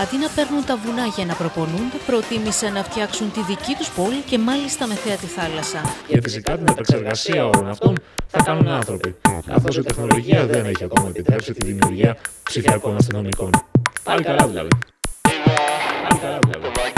Αντί να παίρνουν τα βουνά για να προπονούνται, προτίμησαν να φτιάξουν τη δική τους πόλη και μάλιστα με θέα τη θάλασσα. Και φυσικά την επεξεργασία όλων αυτών θα κάνουν άνθρωποι, καθώς η τεχνολογία δεν έχει ακόμα επιτρέψει τη δημιουργία ψηφιακών αστυνομικών. Πάλι καλά δηλαδή. Πάλι καλά δηλαδή.